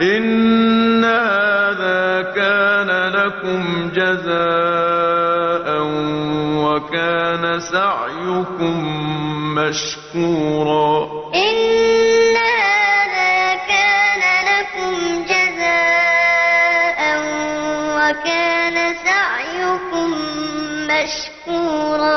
إِنَّ هَٰذَا كَانَ لَكُمْ جَزَاءً وَكَانَ سَعْيُكُم مَّشْكُورًا إِنَّ هَٰذَا كَانَ لَكُمْ جَزَاءً وَكَانَ سَعْيُكُم مَّشْكُورًا